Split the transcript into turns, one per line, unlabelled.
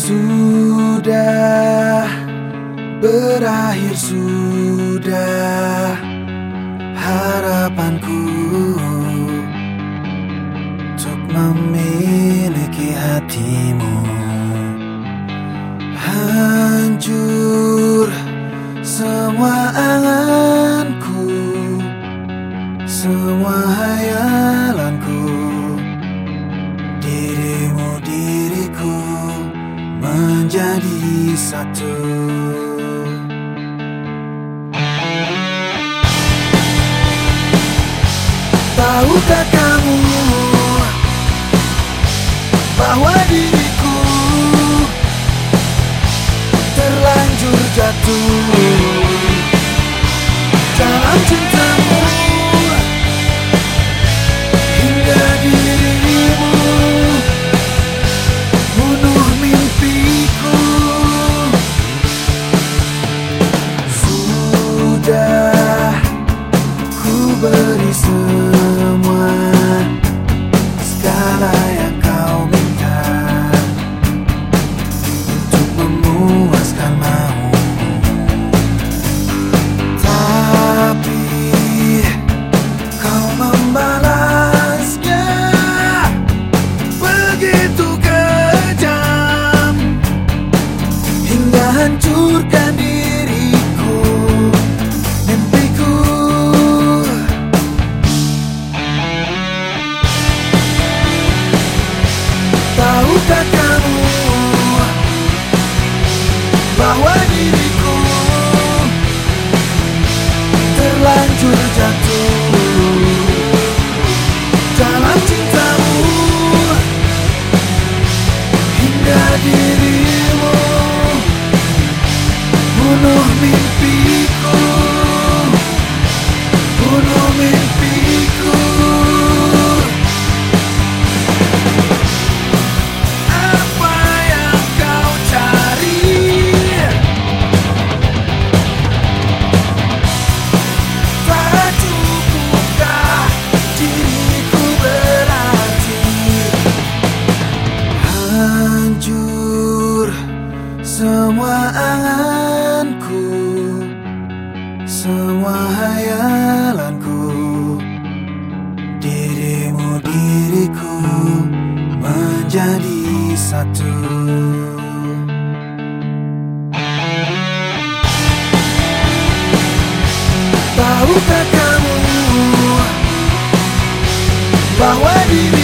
Sudah berakhir sudah harapanku Untuk memiliki hatimu. Hancur semua anganku Semua menjadi satu. Tahukah kamu bahwa diriku terlanjur jatuh beri semua segala yang kau minta. Untuk memuaskan mau tapi kau membalasnya begitu tahukah kamu bahwa diriku terlanjur jatuh. Dalam cintamu hingga dirimu hancur semua anganku semua hayalanku. Dirimu diriku menjadi satu. Tahukah kamu bahwa diri